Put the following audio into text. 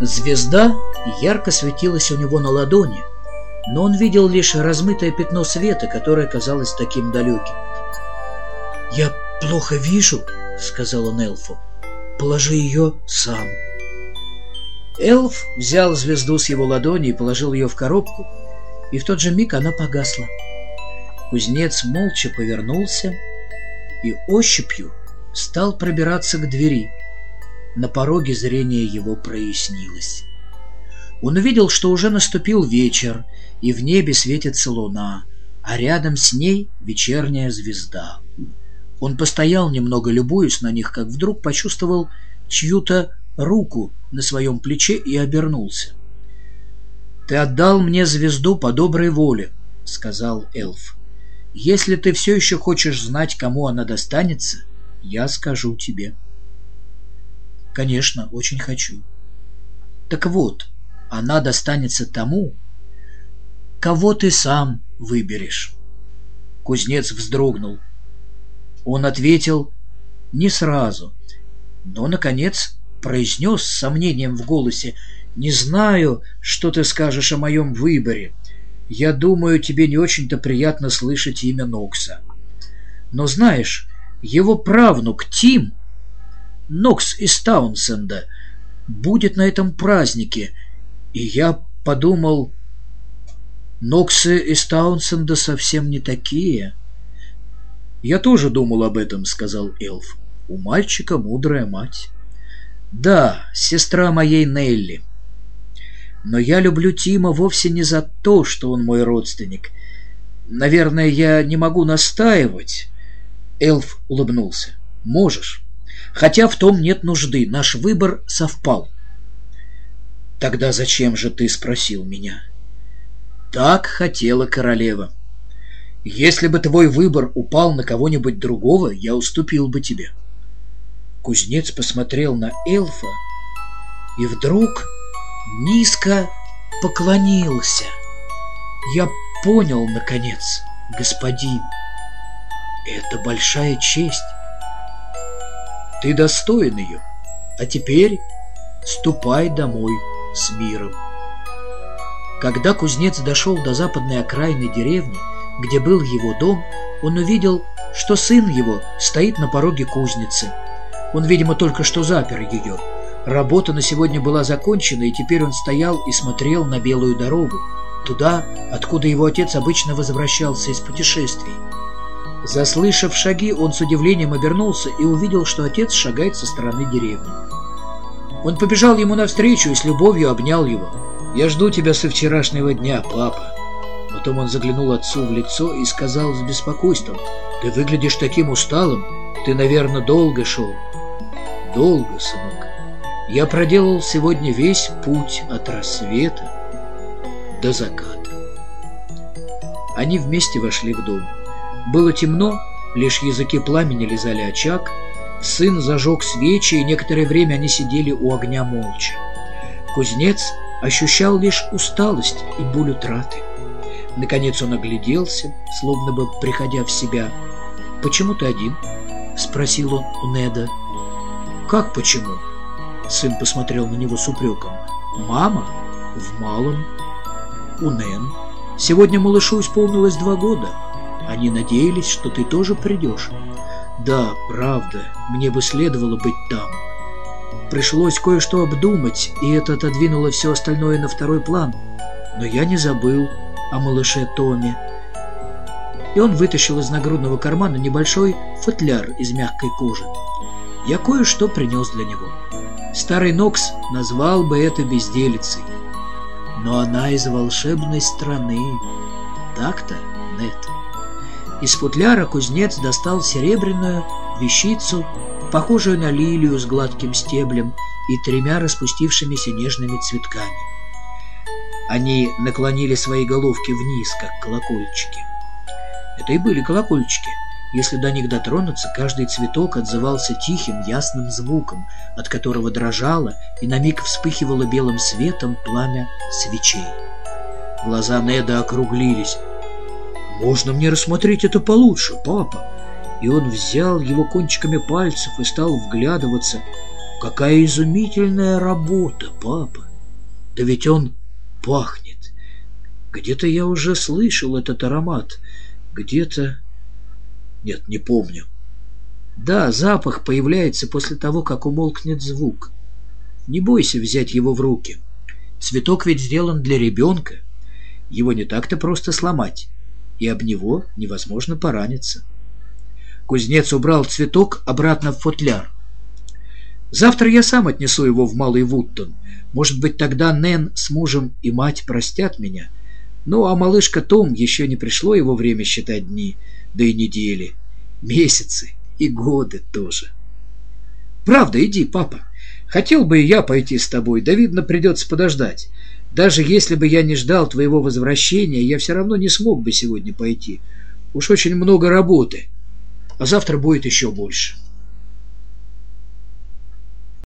Звезда ярко светилась у него на ладони, но он видел лишь размытое пятно света, которое казалось таким далеким. «Я плохо вижу», — сказал он эльфу. «Положи ее сам». Эльф взял звезду с его ладони и положил ее в коробку, и в тот же миг она погасла. Кузнец молча повернулся и ощупью стал пробираться к двери. На пороге зрение его прояснилось. Он увидел, что уже наступил вечер, и в небе светится луна, а рядом с ней вечерняя звезда. Он постоял немного, любуясь на них, как вдруг почувствовал чью-то руку на своем плече и обернулся. «Ты отдал мне звезду по доброй воле», — сказал эльф. «Если ты все еще хочешь знать, кому она достанется, я скажу тебе». «Конечно, очень хочу». «Так вот, она достанется тому, кого ты сам выберешь». Кузнец вздрогнул. Он ответил не сразу, но, наконец, произнес с сомнением в голосе, «Не знаю, что ты скажешь о моем выборе. Я думаю, тебе не очень-то приятно слышать имя Нокса. Но знаешь, его правнук Тим, Нокс из Таунсенда, будет на этом празднике, и я подумал, Ноксы из Таунсенда совсем не такие». «Я тоже думал об этом», — сказал эльф. «У мальчика мудрая мать». Да, сестра моей Нелли. Но я люблю Тима вовсе не за то, что он мой родственник. Наверное, я не могу настаивать. Эльф улыбнулся. Можешь. Хотя в том нет нужды. Наш выбор совпал. Тогда зачем же ты спросил меня? Так хотела королева. Если бы твой выбор упал на кого-нибудь другого, я уступил бы тебе. — Кузнец посмотрел на эльфа и вдруг низко поклонился. «Я понял, наконец, господин. Это большая честь. Ты достоин ее. А теперь ступай домой с миром». Когда кузнец дошел до западной окраины деревни, где был его дом, он увидел, что сын его стоит на пороге кузницы – он, видимо, только что запер ее. Работа на сегодня была закончена, и теперь он стоял и смотрел на белую дорогу, туда, откуда его отец обычно возвращался из путешествий. Заслышав шаги, он с удивлением обернулся и увидел, что отец шагает со стороны деревни. Он побежал ему навстречу и с любовью обнял его. «Я жду тебя со вчерашнего дня, папа». Потом он заглянул отцу в лицо и сказал с беспокойством, «Ты выглядишь таким усталым, ты, наверное, долго шел» долго, сынок. Я проделал сегодня весь путь от рассвета до заката. Они вместе вошли в дом. Было темно, лишь языки пламени лизали очаг. Сын зажег свечи, и некоторое время они сидели у огня молча. Кузнец ощущал лишь усталость и боль утраты. Наконец он огляделся, словно бы приходя в себя. «Почему ты один?» — спросил он у Неда. «Как почему?» Сын посмотрел на него с упреком. «Мама? В малом. У Нэн. Сегодня малышу исполнилось два года. Они надеялись, что ты тоже придешь. Да, правда, мне бы следовало быть там. Пришлось кое-что обдумать, и это отодвинуло все остальное на второй план. Но я не забыл о малыше Томе. И он вытащил из нагрудного кармана небольшой футляр из мягкой кожи я кое-что принес для него. Старый Нокс назвал бы это безделицей. Но она из волшебной страны. Так-то, Нет. Из футляра кузнец достал серебряную вещицу, похожую на лилию с гладким стеблем и тремя распустившимися нежными цветками. Они наклонили свои головки вниз, как колокольчики. Это и были колокольчики. Если до них дотронуться, каждый цветок отзывался тихим, ясным звуком, от которого дрожало и на миг вспыхивало белым светом пламя свечей. Глаза Неда округлились. «Можно мне рассмотреть это получше, папа?» И он взял его кончиками пальцев и стал вглядываться. какая изумительная работа, папа! Да ведь он пахнет. Где-то я уже слышал этот аромат. Где-то... Нет, не помню. Да, запах появляется после того, как умолкнет звук. Не бойся взять его в руки. Цветок ведь сделан для ребенка. Его не так-то просто сломать, и об него невозможно пораниться. Кузнец убрал цветок обратно в футляр. Завтра я сам отнесу его в Малый Вуттон. Может быть, тогда Нэн с мужем и мать простят меня. Ну, а малышка Том еще не пришло его время считать дни, да и недели, месяцы и годы тоже. Правда, иди, папа. Хотел бы и я пойти с тобой, да, видно, придется подождать. Даже если бы я не ждал твоего возвращения, я все равно не смог бы сегодня пойти. Уж очень много работы, а завтра будет еще больше».